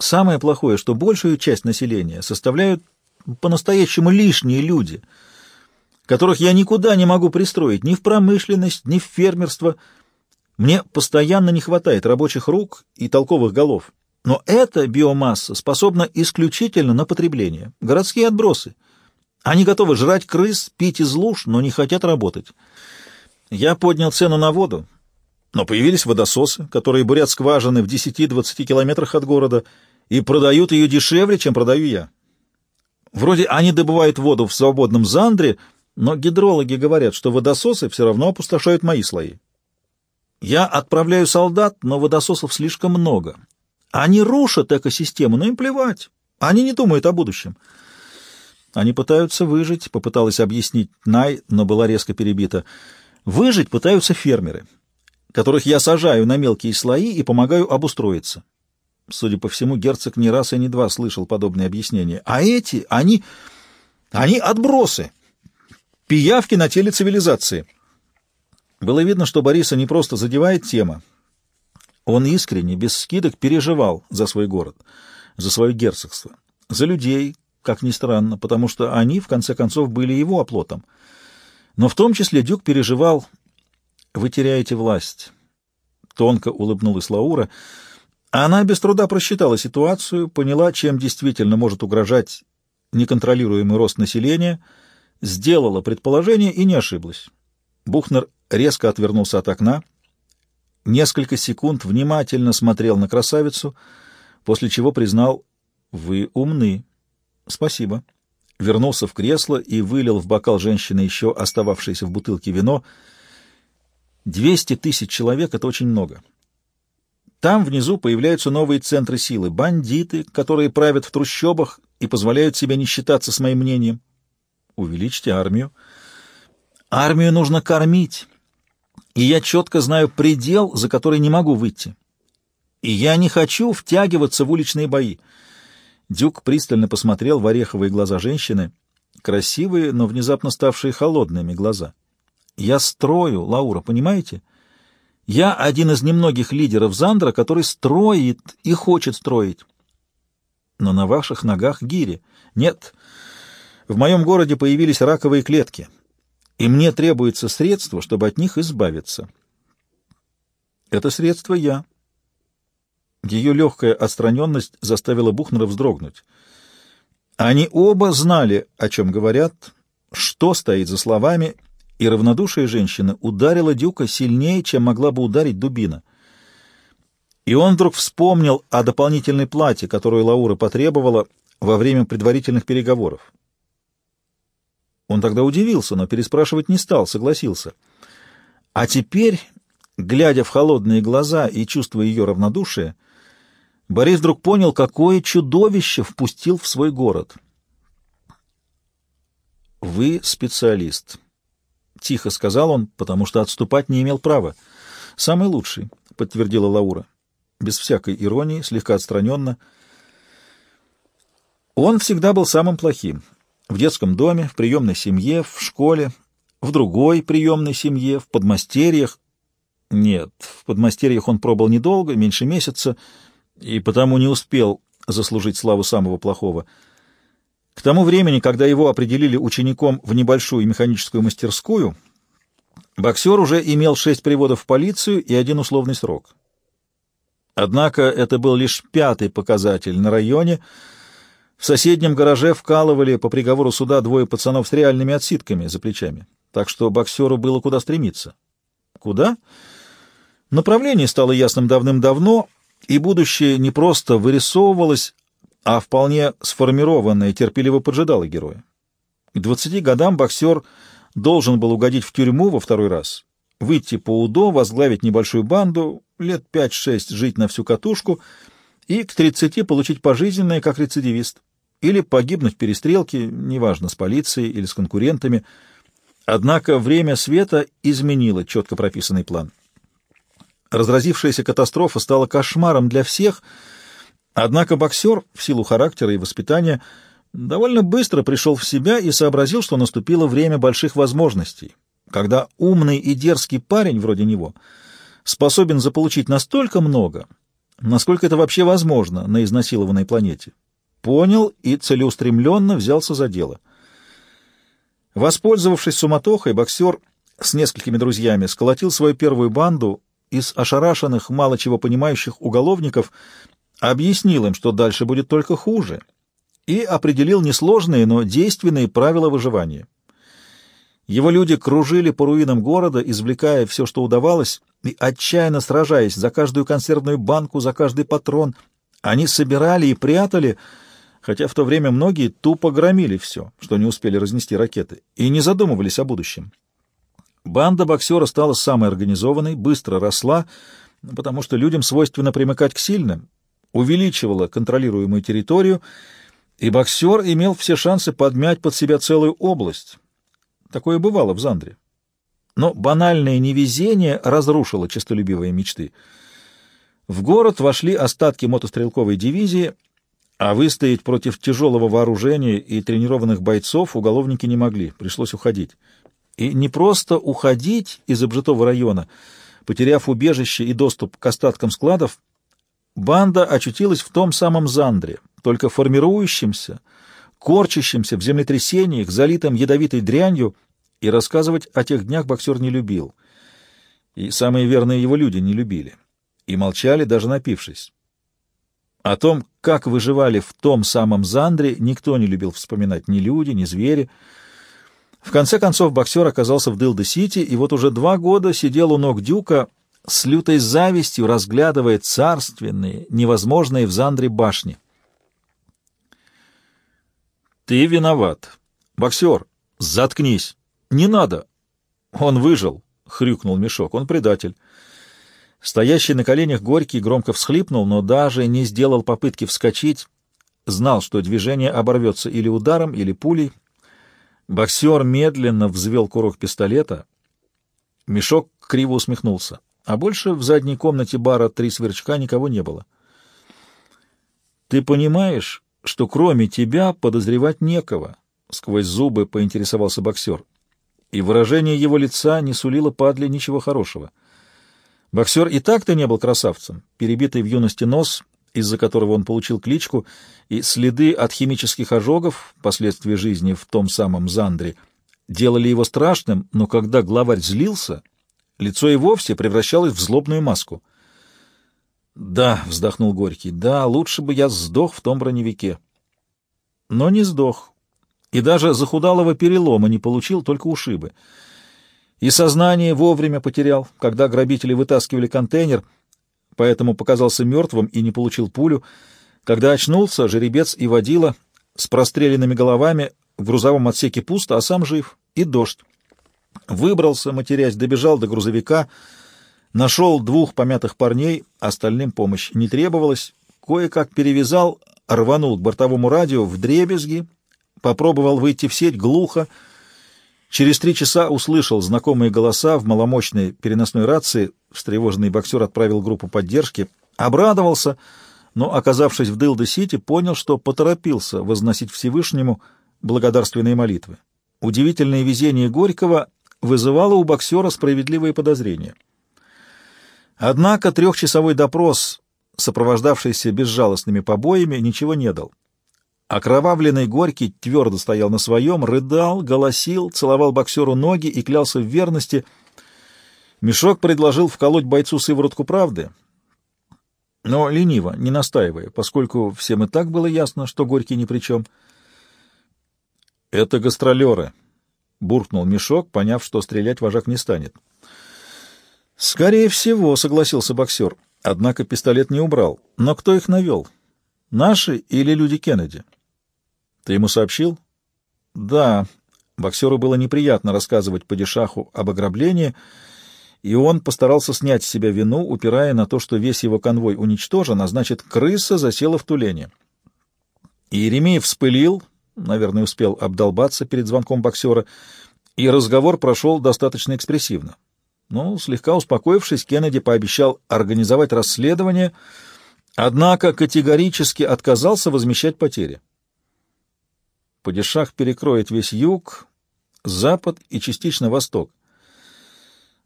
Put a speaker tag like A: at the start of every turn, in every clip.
A: Самое плохое, что большую часть населения составляют по-настоящему лишние люди, которых я никуда не могу пристроить, ни в промышленность, ни в фермерство. Мне постоянно не хватает рабочих рук и толковых голов. Но эта биомасса способна исключительно на потребление. Городские отбросы. Они готовы жрать крыс, пить из луж, но не хотят работать. Я поднял цену на воду, но появились водососы, которые бурят скважины в 10-20 километрах от города и продают ее дешевле, чем продаю я. Вроде они добывают воду в свободном Зандре, но гидрологи говорят, что водососы все равно опустошают мои слои. Я отправляю солдат, но водососов слишком много. Они рушат экосистему, но им плевать. Они не думают о будущем. Они пытаются выжить, попыталась объяснить Най, но была резко перебита. Выжить пытаются фермеры, которых я сажаю на мелкие слои и помогаю обустроиться. Судя по всему, герцог не раз и не два слышал подобные объяснения. А эти, они... они отбросы. Пиявки на теле цивилизации. Было видно, что Бориса не просто задевает тема. Он искренне, без скидок, переживал за свой город, за свое герцогство, за людей, как ни странно, потому что они, в конце концов, были его оплотом. Но в том числе Дюк переживал «Вы теряете власть». Тонко улыбнулась Лаура — она без труда просчитала ситуацию, поняла, чем действительно может угрожать неконтролируемый рост населения, сделала предположение и не ошиблась. Бухнер резко отвернулся от окна, несколько секунд внимательно смотрел на красавицу, после чего признал «Вы умны». «Спасибо». Вернулся в кресло и вылил в бокал женщины еще остававшееся в бутылке вино. «Двести тысяч человек — это очень много». Там внизу появляются новые центры силы, бандиты, которые правят в трущобах и позволяют себе не считаться с моим мнением. Увеличьте армию. Армию нужно кормить, и я четко знаю предел, за который не могу выйти. И я не хочу втягиваться в уличные бои. Дюк пристально посмотрел в ореховые глаза женщины, красивые, но внезапно ставшие холодными глаза. Я строю, Лаура, понимаете? — я один из немногих лидеров Зандра, который строит и хочет строить. Но на ваших ногах гири. Нет, в моем городе появились раковые клетки, и мне требуется средство, чтобы от них избавиться. Это средство я. Ее легкая отстраненность заставила Бухнера вздрогнуть. Они оба знали, о чем говорят, что стоит за словами, и равнодушие женщины ударило Дюка сильнее, чем могла бы ударить дубина. И он вдруг вспомнил о дополнительной плате, которую Лаура потребовала во время предварительных переговоров. Он тогда удивился, но переспрашивать не стал, согласился. А теперь, глядя в холодные глаза и чувствуя ее равнодушие, Борис вдруг понял, какое чудовище впустил в свой город. «Вы специалист», — тихо сказал он, потому что отступать не имел права. «Самый лучший», — подтвердила Лаура, без всякой иронии, слегка отстраненно. Он всегда был самым плохим. В детском доме, в приемной семье, в школе, в другой приемной семье, в подмастерьях. Нет, в подмастерьях он пробыл недолго, меньше месяца, и потому не успел заслужить славу самого плохого — к тому времени, когда его определили учеником в небольшую механическую мастерскую, боксер уже имел шесть приводов в полицию и один условный срок. Однако это был лишь пятый показатель на районе. В соседнем гараже вкалывали по приговору суда двое пацанов с реальными отсидками за плечами, так что боксеру было куда стремиться. Куда? Направление стало ясным давным-давно, и будущее не просто вырисовывалось, а вполне сформированная терпеливо поджидала героя. К двадцати годам боксер должен был угодить в тюрьму во второй раз, выйти по УДО, возглавить небольшую банду, лет пять-шесть жить на всю катушку и к тридцати получить пожизненное как рецидивист или погибнуть в перестрелке, неважно, с полицией или с конкурентами. Однако время света изменило четко прописанный план. Разразившаяся катастрофа стала кошмаром для всех — Однако боксер, в силу характера и воспитания, довольно быстро пришел в себя и сообразил, что наступило время больших возможностей, когда умный и дерзкий парень вроде него способен заполучить настолько много, насколько это вообще возможно на изнасилованной планете. Понял и целеустремленно взялся за дело. Воспользовавшись суматохой, боксер с несколькими друзьями сколотил свою первую банду из ошарашенных, мало чего понимающих уголовников, объяснил им, что дальше будет только хуже, и определил несложные, но действенные правила выживания. Его люди кружили по руинам города, извлекая все, что удавалось, и отчаянно сражаясь за каждую консервную банку, за каждый патрон. Они собирали и прятали, хотя в то время многие тупо громили все, что не успели разнести ракеты, и не задумывались о будущем. Банда боксера стала самой организованной, быстро росла, потому что людям свойственно примыкать к сильным, увеличивала контролируемую территорию, и боксер имел все шансы подмять под себя целую область — Такое бывало в Зандре. Но банальное невезение разрушило честолюбивые мечты. В город вошли остатки мотострелковой дивизии, а выстоять против тяжелого вооружения и тренированных бойцов уголовники не могли, пришлось уходить. И не просто уходить из обжитого района, потеряв убежище и доступ к остаткам складов, банда очутилась в том самом Зандре, только формирующемся — корчащимся в землетрясениях, залитым ядовитой дрянью, и рассказывать о тех днях боксер не любил. И самые верные его люди не любили. И молчали, даже напившись. О том, как выживали в том самом Зандре, никто не любил вспоминать ни люди, ни звери. В конце концов боксер оказался в Дилде-Сити, и вот уже два года сидел у ног Дюка, с лютой завистью разглядывая царственные, невозможные в Зандре башни. Ты виноват. Боксер, заткнись. Не надо. Он выжил, хрюкнул мешок. Он предатель. Стоящий на коленях Горький громко всхлипнул, но даже не сделал попытки вскочить. Знал, что движение оборвется или ударом, или пулей. Боксер медленно взвел курок пистолета. Мешок криво усмехнулся. А больше в задней комнате бара «Три сверчка» никого не было. «Ты понимаешь, что кроме тебя подозревать некого, — сквозь зубы поинтересовался боксер. И выражение его лица не сулило падле ничего хорошего. Боксер и так-то не был красавцем, перебитый в юности нос, из-за которого он получил кличку, и следы от химических ожогов, последствия жизни в том самом Зандре, делали его страшным, но когда главарь злился, лицо и вовсе превращалось в злобную маску — «Да», — вздохнул Горький, — «да, лучше бы я сдох в том броневике». Но не сдох. И даже захудалого перелома не получил, только ушибы. И сознание вовремя потерял, когда грабители вытаскивали контейнер, поэтому показался мертвым и не получил пулю. Когда очнулся, жеребец и водила с простреленными головами в грузовом отсеке пусто, а сам жив, и дождь. Выбрался, матерясь, добежал до грузовика — Нашел двух помятых парней, остальным помощь не требовалась. Кое-как перевязал, рванул к бортовому радио вдребезги, попробовал выйти в сеть глухо. Через три часа услышал знакомые голоса в маломощной переносной рации. Встревоженный боксер отправил группу поддержки. Обрадовался, но, оказавшись в Дилде-Сити, понял, что поторопился возносить Всевышнему благодарственные молитвы. Удивительное везение Горького вызывало у боксера справедливые подозрения — Однако трехчасовой допрос, сопровождавшийся безжалостными побоями, ничего не дал. Окровавленный Горький твердо стоял на своем, рыдал, голосил, целовал боксеру ноги и клялся в верности. Мешок предложил вколоть бойцу сыворотку правды, но лениво, не настаивая, поскольку всем и так было ясно, что Горький ни при чем. «Это гастролеры», — буркнул Мешок, поняв, что стрелять вожак не станет. «Скорее всего», — согласился боксер. Однако пистолет не убрал. Но кто их навел? Наши или люди Кеннеди? Ты ему сообщил? Да. Боксеру было неприятно рассказывать падишаху об ограблении, и он постарался снять с себя вину, упирая на то, что весь его конвой уничтожен, а значит, крыса засела в тулене. Иеремеев вспылил, наверное, успел обдолбаться перед звонком боксера, и разговор прошел достаточно экспрессивно. Но, слегка успокоившись, Кеннеди пообещал организовать расследование, однако категорически отказался возмещать потери. Падишах перекроет весь юг, запад и частично восток.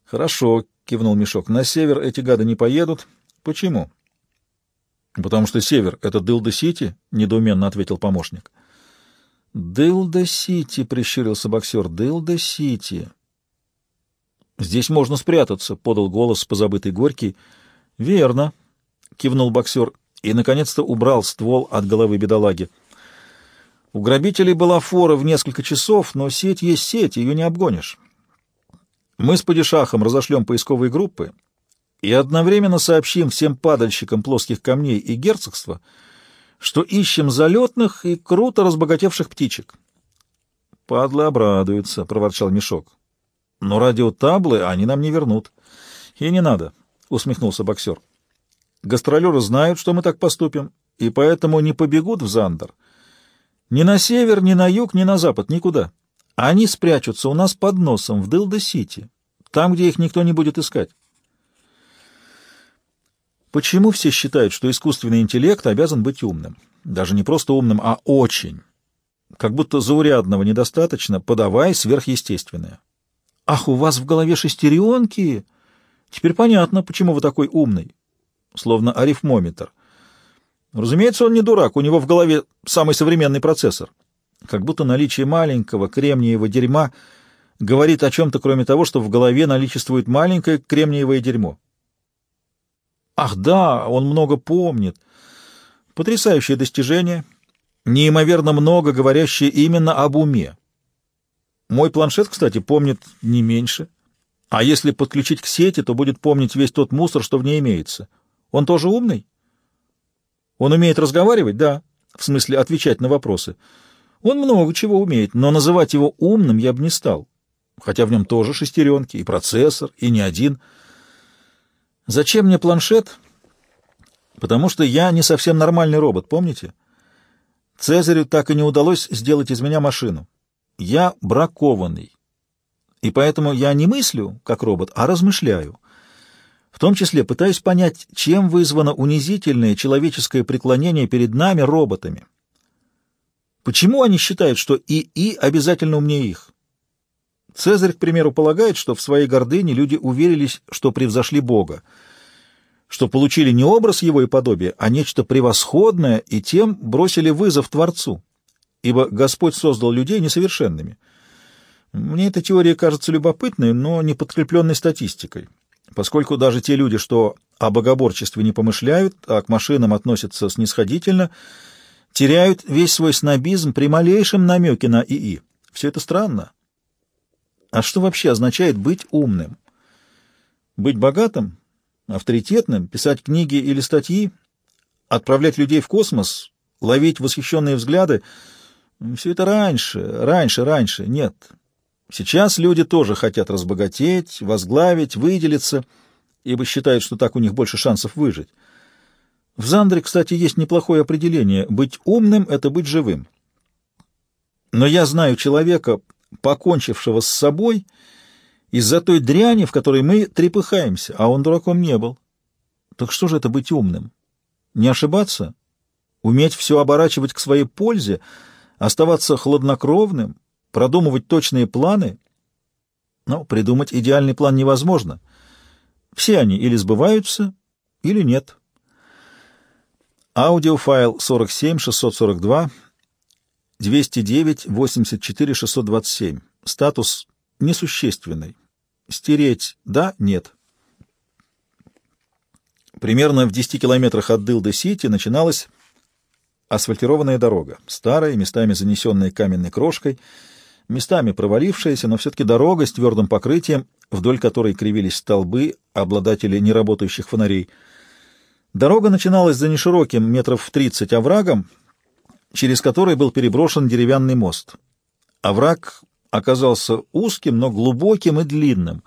A: «Хорошо», — кивнул Мешок, — «на север эти гады не поедут. Почему?» Потому что север — это Дылда-Сити, — недоуменно ответил помощник. Дылда-Сити, — прищурился боксер, — Дылда-Сити. Здесь можно спрятаться, — подал голос позабытый Горький. Верно, — кивнул боксер и, наконец-то, убрал ствол от головы бедолаги. У грабителей была фора в несколько часов, но сеть есть сеть, ее не обгонишь. Мы с Падишахом разошлем поисковые группы и одновременно сообщим всем падальщикам плоских камней и герцогства, что ищем залетных и круто разбогатевших птичек. — Падлы обрадуются, — проворчал Мешок. — Но радиотаблы они нам не вернут. — И не надо, — усмехнулся боксер. — Гастролеры знают, что мы так поступим, и поэтому не побегут в Зандер. Ни на север, ни на юг, ни на запад, никуда. Они спрячутся у нас под носом в Дылда-Сити, там, где их никто не будет искать. Почему все считают, что искусственный интеллект обязан быть умным? Даже не просто умным, а очень. Как будто заурядного недостаточно, подавай сверхъестественное. Ах, у вас в голове шестеренки! Теперь понятно, почему вы такой умный. Словно арифмометр — Разумеется, он не дурак, у него в голове самый современный процессор. Как будто наличие маленького кремниевого дерьма говорит о чем-то, кроме того, что в голове наличествует маленькое кремниевое дерьмо. Ах да, он много помнит. Потрясающее достижение, неимоверно много говорящее именно об уме. Мой планшет, кстати, помнит не меньше. А если подключить к сети, то будет помнить весь тот мусор, что в ней имеется. Он тоже умный? Он умеет разговаривать? Да. В смысле, отвечать на вопросы. Он много чего умеет, но называть его умным я бы не стал. Хотя в нем тоже шестеренки, и процессор, и не один. Зачем мне планшет? Потому что я не совсем нормальный робот, помните? Цезарю так и не удалось сделать из меня машину. Я бракованный. И поэтому я не мыслю, как робот, а размышляю. В том числе пытаюсь понять, чем вызвано унизительное человеческое преклонение перед нами, роботами. Почему они считают, что ИИ обязательно умнее их? Цезарь, к примеру, полагает, что в своей гордыне люди уверились, что превзошли Бога, что получили не образ его и подобие, а нечто превосходное, и тем бросили вызов Творцу, ибо Господь создал людей несовершенными. Мне эта теория кажется любопытной, но не подкрепленной статистикой поскольку даже те люди, что о богоборчестве не помышляют, а к машинам относятся снисходительно, теряют весь свой снобизм при малейшем намеке на ИИ. Все это странно. А что вообще означает быть умным? Быть богатым, авторитетным, писать книги или статьи, отправлять людей в космос, ловить восхищенные взгляды — все это раньше, раньше, раньше. Нет, Сейчас люди тоже хотят разбогатеть, возглавить, выделиться, ибо считают, что так у них больше шансов выжить. В Зандре, кстати, есть неплохое определение. Быть умным — это быть живым. Но я знаю человека, покончившего с собой из-за той дряни, в которой мы трепыхаемся, а он дураком не был. Так что же это быть умным? Не ошибаться? Уметь все оборачивать к своей пользе? Оставаться хладнокровным? Продумывать точные планы? Но придумать идеальный план невозможно. Все они или сбываются, или нет. Аудиофайл 47-642, 209-84-627. Статус несущественный. Стереть «да», «нет». Примерно в 10 километрах от Дылды-Сити начиналась асфальтированная дорога, старая, местами занесенная каменной крошкой, местами провалившаяся, но все-таки дорога с твердым покрытием, вдоль которой кривились столбы обладатели неработающих фонарей. Дорога начиналась за нешироким метров в тридцать оврагом, через который был переброшен деревянный мост. Овраг оказался узким, но глубоким и длинным.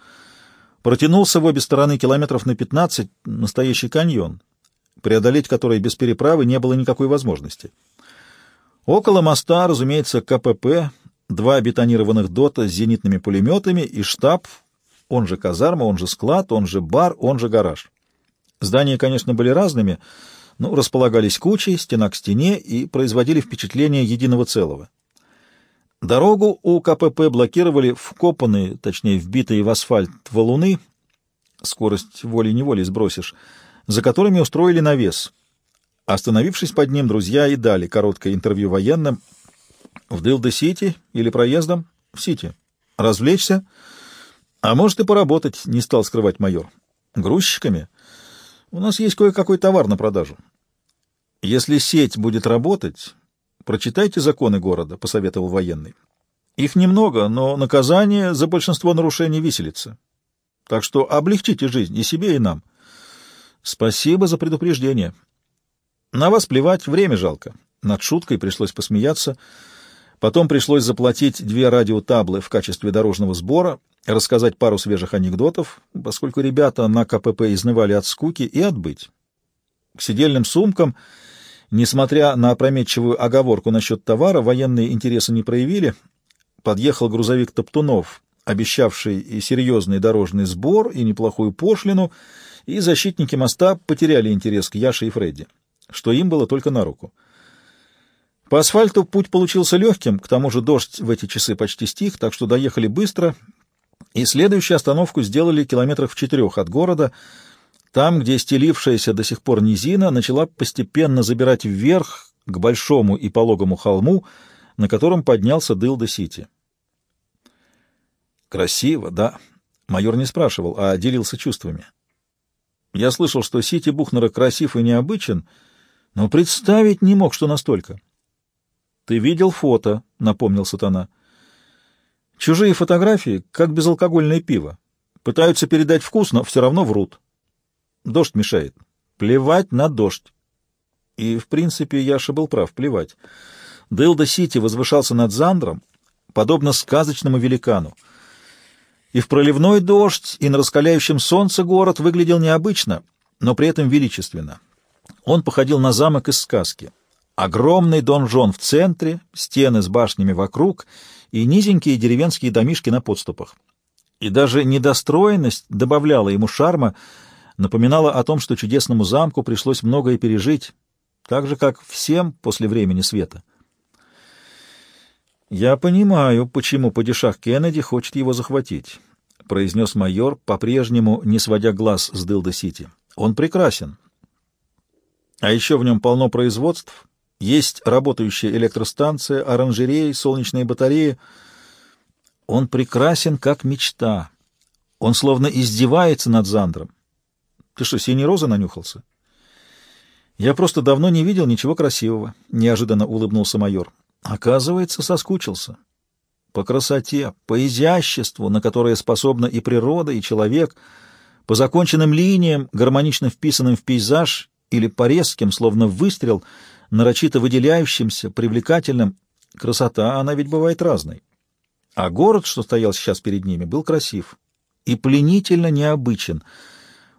A: Протянулся в обе стороны километров на пятнадцать, настоящий каньон, преодолеть который без переправы не было никакой возможности. Около моста, разумеется, КПП — два бетонированных дота с зенитными пулеметами и штаб, он же казарма, он же склад, он же бар, он же гараж. Здания, конечно, были разными, но располагались кучей, стена к стене и производили впечатление единого целого. Дорогу у КПП блокировали вкопанные, точнее вбитые в асфальт валуны, скорость волей-неволей сбросишь, за которыми устроили навес. Остановившись под ним, друзья и дали короткое интервью военным. В Дилда-Сити или проездом? В Сити. Развлечься? А может и поработать, не стал скрывать майор. Грузчиками? У нас есть кое-какой товар на продажу. Если сеть будет работать, прочитайте законы города, — посоветовал военный. Их немного, но наказание за большинство нарушений виселится. Так что облегчите жизнь и себе, и нам. Спасибо за предупреждение. На вас плевать, время жалко. Над шуткой пришлось посмеяться. Потом пришлось заплатить две радиотаблы в качестве дорожного сбора, рассказать пару свежих анекдотов, поскольку ребята на КПП изнывали от скуки, и отбыть. К сидельным сумкам, несмотря на опрометчивую оговорку насчет товара, военные интересы не проявили. Подъехал грузовик Топтунов, обещавший и серьезный дорожный сбор, и неплохую пошлину, и защитники моста потеряли интерес к Яше и Фредди что им было только на руку. По асфальту путь получился легким, к тому же дождь в эти часы почти стих, так что доехали быстро, и следующую остановку сделали километрах в четырех от города, там, где стелившаяся до сих пор низина начала постепенно забирать вверх к большому и пологому холму, на котором поднялся Дылда-Сити. Красиво, да. Майор не спрашивал, а делился чувствами. Я слышал, что Сити Бухнера красив и необычен — но представить не мог, что настолько. — Ты видел фото, — напомнил сатана. — Чужие фотографии, как безалкогольное пиво. Пытаются передать вкус, но все равно врут. Дождь мешает. Плевать на дождь. И, в принципе, Яша был прав, плевать. Дылда-Сити возвышался над Зандром, подобно сказочному великану. И в проливной дождь, и на раскаляющем солнце город выглядел необычно, но при этом величественно. Он походил на замок из сказки. Огромный донжон в центре, стены с башнями вокруг и низенькие деревенские домишки на подступах. И даже недостроенность добавляла ему шарма, напоминала о том, что чудесному замку пришлось многое пережить, так же, как всем после времени света. «Я понимаю, почему падишах Кеннеди хочет его захватить», — произнес майор, по-прежнему не сводя глаз с Дилда-Сити. «Он прекрасен, а еще в нем полно производств, есть работающая электростанция, оранжереи, солнечные батареи. Он прекрасен, как мечта. Он словно издевается над Зандром. Ты что, синей розы нанюхался? Я просто давно не видел ничего красивого, — неожиданно улыбнулся майор. Оказывается, соскучился. По красоте, по изяществу, на которое способна и природа, и человек, по законченным линиям, гармонично вписанным в пейзаж или по резким, словно выстрел, нарочито выделяющимся, привлекательным. Красота, она ведь бывает разной. А город, что стоял сейчас перед ними, был красив и пленительно необычен.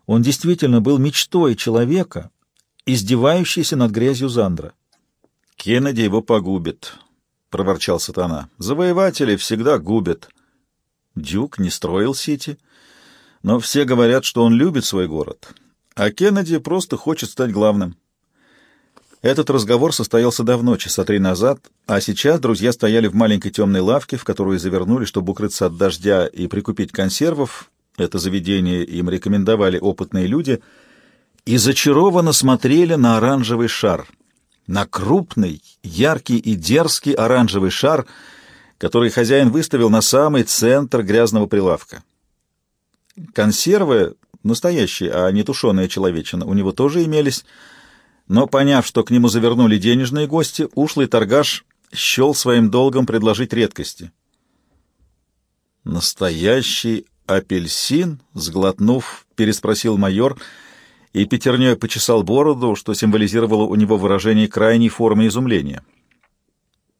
A: Он действительно был мечтой человека, издевающейся над грязью Зандра. «Кеннеди его погубит», — проворчал сатана. «Завоеватели всегда губят». Дюк не строил Сити, но все говорят, что он любит свой город а Кеннеди просто хочет стать главным. Этот разговор состоялся давно, часа три назад, а сейчас друзья стояли в маленькой темной лавке, в которую завернули, чтобы укрыться от дождя и прикупить консервов. Это заведение им рекомендовали опытные люди, и зачарованно смотрели на оранжевый шар, на крупный, яркий и дерзкий оранжевый шар, который хозяин выставил на самый центр грязного прилавка. Консервы Настоящие, а не тушеная человечина, у него тоже имелись. Но, поняв, что к нему завернули денежные гости, ушлый торгаш счел своим долгом предложить редкости. «Настоящий апельсин?» — сглотнув, переспросил майор, и пятерней почесал бороду, что символизировало у него выражение крайней формы изумления.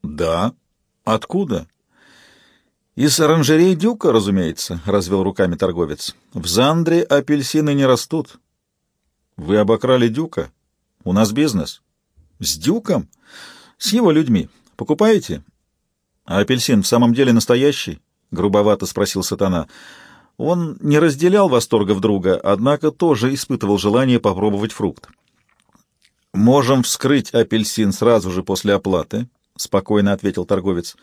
A: «Да. Откуда?» «Из оранжерей Дюка, разумеется», — развел руками торговец. «В Зандре апельсины не растут». «Вы обокрали Дюка? У нас бизнес». «С Дюком? С его людьми. Покупаете?» «А апельсин в самом деле настоящий?» — грубовато спросил сатана. Он не разделял восторгов друга, однако тоже испытывал желание попробовать фрукт. «Можем вскрыть апельсин сразу же после оплаты», — спокойно ответил торговец.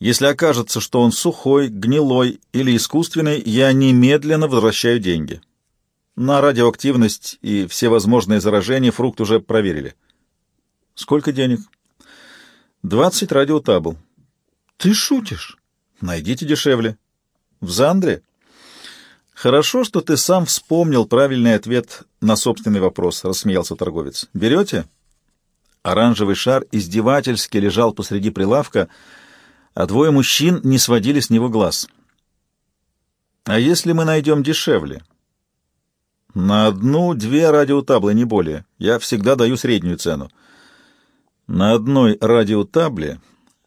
A: Если окажется, что он сухой, гнилой или искусственный, я немедленно возвращаю деньги. На радиоактивность и все возможные заражения фрукт уже проверили. Сколько денег? Двадцать радиотабл. Ты шутишь? Найдите дешевле. В Зандре? Хорошо, что ты сам вспомнил правильный ответ на собственный вопрос, рассмеялся торговец. Берете? Оранжевый шар издевательски лежал посреди прилавка, а двое мужчин не сводили с него глаз. А если мы найдем дешевле? На одну-две радиотаблы, не более. Я всегда даю среднюю цену. На одной радиотабле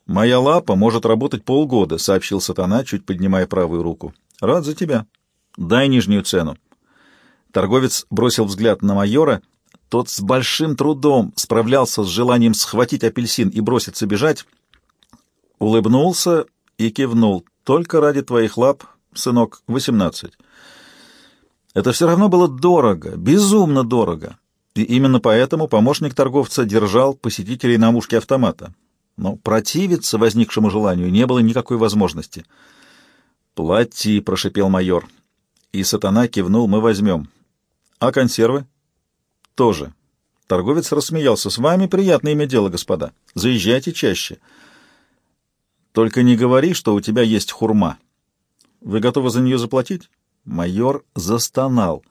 A: моя лапа может работать полгода, сообщил сатана, чуть поднимая правую руку. Рад за тебя. Дай нижнюю цену. Торговец бросил взгляд на майора. Тот с большим трудом справлялся с желанием схватить апельсин и броситься бежать. Улыбнулся и кивнул. Только ради твоих лап, сынок, восемнадцать. Это все равно было дорого, безумно дорого. И именно поэтому помощник торговца держал посетителей на мушке автомата. Но противиться возникшему желанию не было никакой возможности. «Плати», — прошипел майор. И сатана кивнул, «мы возьмем». «А консервы?» «Тоже». Торговец рассмеялся. «С вами приятно иметь дело, господа. Заезжайте чаще». «Только не говори, что у тебя есть хурма. Вы готовы за нее заплатить?» Майор застонал.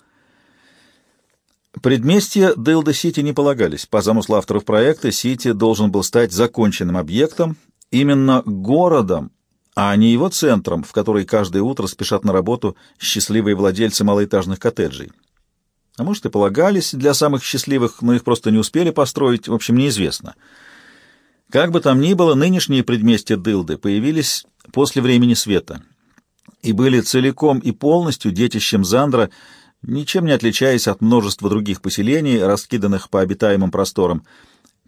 A: Предместья Дилда-Сити не полагались. По замыслу авторов проекта, Сити должен был стать законченным объектом, именно городом, а не его центром, в который каждое утро спешат на работу счастливые владельцы малоэтажных коттеджей. А может и полагались для самых счастливых, но их просто не успели построить, в общем, неизвестно. Как бы там ни было, нынешние предместья Дылды появились после времени света — и были целиком и полностью детищем Зандра, ничем не отличаясь от множества других поселений, раскиданных по обитаемым просторам.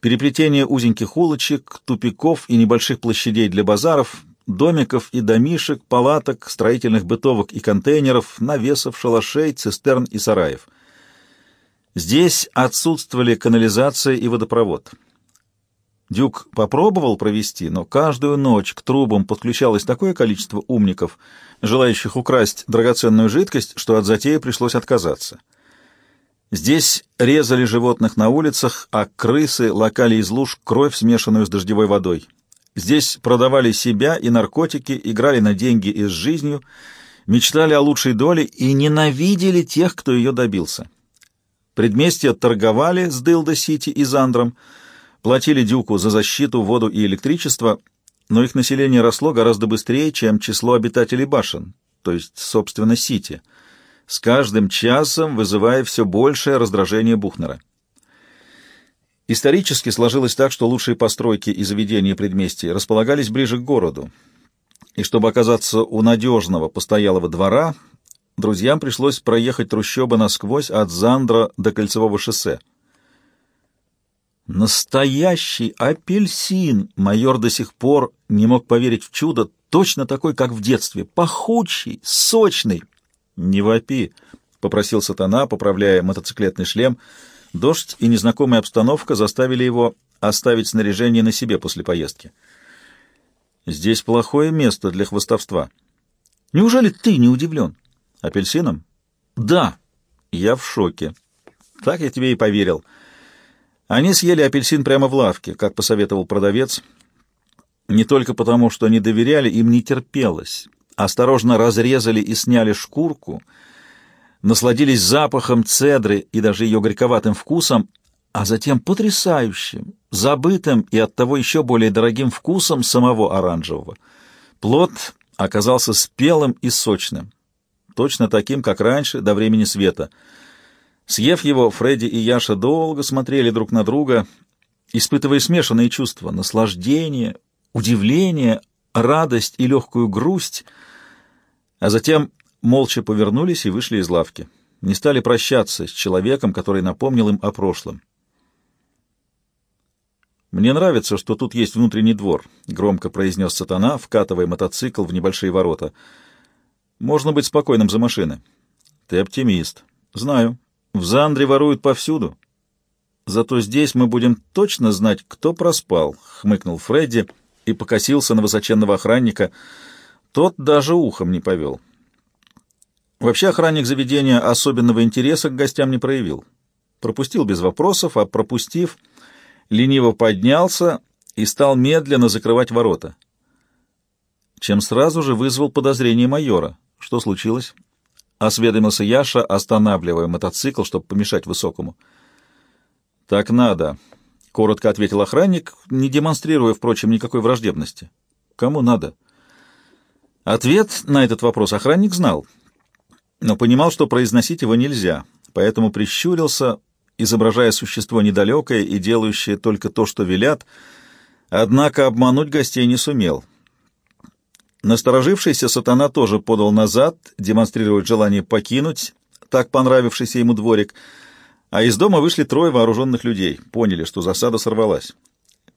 A: Переплетение узеньких улочек, тупиков и небольших площадей для базаров, домиков и домишек, палаток, строительных бытовок и контейнеров, навесов, шалашей, цистерн и сараев. Здесь отсутствовали канализация и водопровод. Дюк попробовал провести, но каждую ночь к трубам подключалось такое количество умников, желающих украсть драгоценную жидкость, что от затеи пришлось отказаться. Здесь резали животных на улицах, а крысы лакали из луж кровь, смешанную с дождевой водой. Здесь продавали себя и наркотики, играли на деньги и с жизнью, мечтали о лучшей доле и ненавидели тех, кто ее добился. Предместья торговали с Дилдо-Сити и Зандром, платили Дюку за защиту, воду и электричество, но их население росло гораздо быстрее, чем число обитателей башен, то есть, собственно, Сити, с каждым часом вызывая все большее раздражение Бухнера. Исторически сложилось так, что лучшие постройки и заведения предместий располагались ближе к городу, и чтобы оказаться у надежного постоялого двора, друзьям пришлось проехать трущобы насквозь от Зандра до Кольцевого шоссе — Настоящий апельсин! Майор до сих пор не мог поверить в чудо, точно такой, как в детстве, пахучий, сочный. «Не вопи!» — попросил сатана, поправляя мотоциклетный шлем. Дождь и незнакомая обстановка заставили его оставить снаряжение на себе после поездки. «Здесь плохое место для хвостовства. Неужели ты не удивлен? Апельсином?» «Да, я в шоке. Так я тебе и поверил». Они съели апельсин прямо в лавке, как посоветовал продавец, не только потому, что не доверяли, им не терпелось. Осторожно разрезали и сняли шкурку, насладились запахом цедры и даже ее горьковатым вкусом, а затем потрясающим, забытым и оттого еще более дорогим вкусом самого оранжевого. Плод оказался спелым и сочным, точно таким, как раньше, до времени света — Съев его, Фредди и Яша долго смотрели друг на друга, испытывая смешанные чувства — наслаждение, удивление, радость и легкую грусть, а затем молча повернулись и вышли из лавки. Не стали прощаться с человеком, который напомнил им о прошлом. «Мне нравится, что тут есть внутренний двор», — громко произнес сатана, вкатывая мотоцикл в небольшие ворота. «Можно быть спокойным за машины». «Ты оптимист». «Знаю. В Зандре воруют повсюду. Зато здесь мы будем точно знать, кто проспал, — хмыкнул Фредди и покосился на высоченного охранника. Тот даже ухом не повел. Вообще охранник заведения особенного интереса к гостям не проявил. Пропустил без вопросов, а пропустив, лениво поднялся и стал медленно закрывать ворота. Чем сразу же вызвал подозрение майора. Что случилось? Осведомился Яша, останавливая мотоцикл, чтобы помешать высокому. «Так надо», — коротко ответил охранник, не демонстрируя, впрочем, никакой враждебности. «Кому надо?» Ответ на этот вопрос охранник знал, но понимал, что произносить его нельзя, поэтому прищурился, изображая существо недалекое и делающее только то, что велят, однако обмануть гостей не сумел. Насторожившийся сатана тоже подал назад, демонстрируя желание покинуть так понравившийся ему дворик, а из дома вышли трое вооруженных людей, поняли, что засада сорвалась.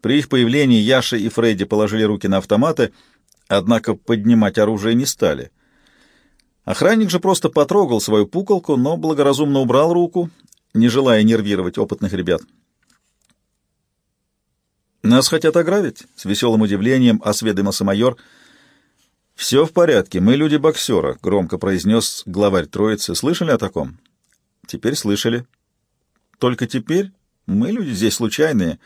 A: При их появлении Яша и Фредди положили руки на автоматы — Однако поднимать оружие не стали. Охранник же просто потрогал свою пуколку, но благоразумно убрал руку, не желая нервировать опытных ребят. «Нас хотят ограбить?» — с веселым удивлением осведомился майор. «Все в порядке, мы люди боксера», — громко произнес главарь троицы. «Слышали о таком?» «Теперь слышали». «Только теперь мы люди здесь случайные,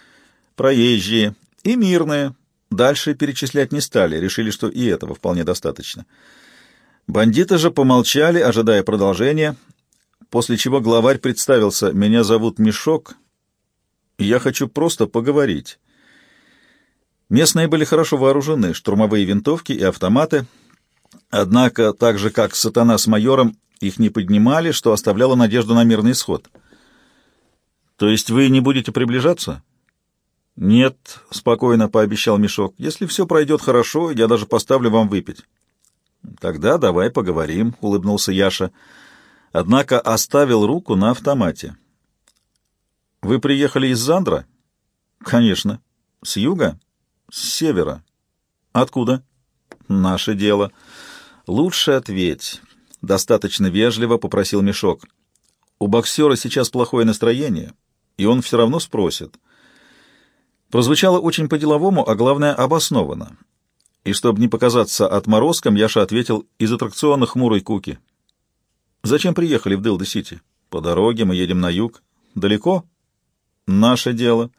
A: проезжие и мирные, Дальше перечислять не стали, решили, что и этого вполне достаточно. Бандиты же помолчали, ожидая продолжения, после чего главарь представился «Меня зовут Мешок, и я хочу просто поговорить». Местные были хорошо вооружены, штурмовые винтовки и автоматы, однако, так же как сатана с майором, их не поднимали, что оставляло надежду на мирный исход. «То есть вы не будете приближаться?» «Нет», — спокойно пообещал Мешок, — «если все пройдет хорошо, я даже поставлю вам выпить». «Тогда давай поговорим», — улыбнулся Яша. Однако оставил руку на автомате. «Вы приехали из Зандра?» «Конечно». «С юга?» «С севера». «Откуда?» «Наше дело». «Лучше ответь», — достаточно вежливо попросил Мешок. «У боксера сейчас плохое настроение, и он все равно спросит». Прозвучало очень по-деловому, а главное — обоснованно. И чтобы не показаться отморозком, Яша ответил из аттракциона хмурой куки. «Зачем приехали в Дилда-Сити? По дороге мы едем на юг. Далеко? Наше дело».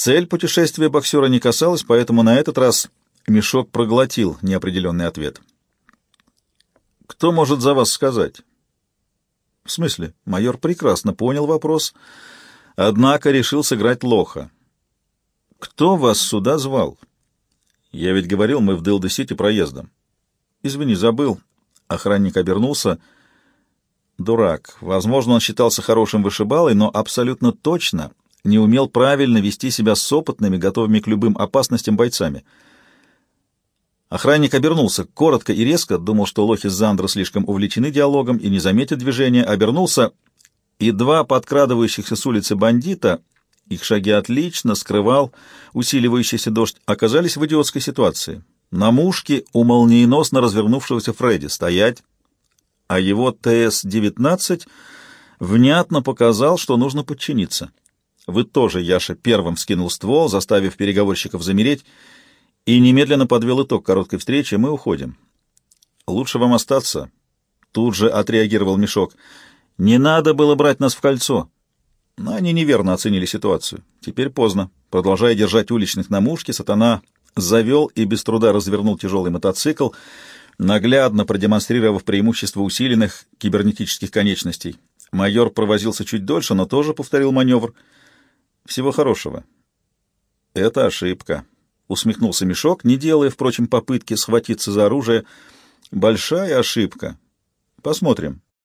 A: Цель путешествия боксера не касалась, поэтому на этот раз мешок проглотил неопределенный ответ. «Кто может за вас сказать?» «В смысле?» Майор прекрасно понял вопрос, однако решил сыграть лоха. «Кто вас сюда звал?» «Я ведь говорил, мы в Дилда-Сити проездом». «Извини, забыл». Охранник обернулся. Дурак. Возможно, он считался хорошим вышибалой, но абсолютно точно не умел правильно вести себя с опытными, готовыми к любым опасностям бойцами. Охранник обернулся коротко и резко, думал, что лохи Зандра слишком увлечены диалогом и не заметят движения, обернулся, и два подкрадывающихся с улицы бандита их шаги отлично скрывал усиливающийся дождь, оказались в идиотской ситуации. На мушке у молниеносно развернувшегося Фредди стоять, а его ТС-19 внятно показал, что нужно подчиниться. Вы тоже, Яша, первым скинул ствол, заставив переговорщиков замереть, и немедленно подвел итог короткой встречи, мы уходим. Лучше вам остаться. Тут же отреагировал Мешок. Не надо было брать нас в кольцо. Но они неверно оценили ситуацию. Теперь поздно. Продолжая держать уличных на мушке, сатана завел и без труда развернул тяжелый мотоцикл, наглядно продемонстрировав преимущество усиленных кибернетических конечностей. Майор провозился чуть дольше, но тоже повторил маневр. Всего хорошего. Это ошибка. Усмехнулся Мешок, не делая, впрочем, попытки схватиться за оружие. Большая ошибка. Посмотрим.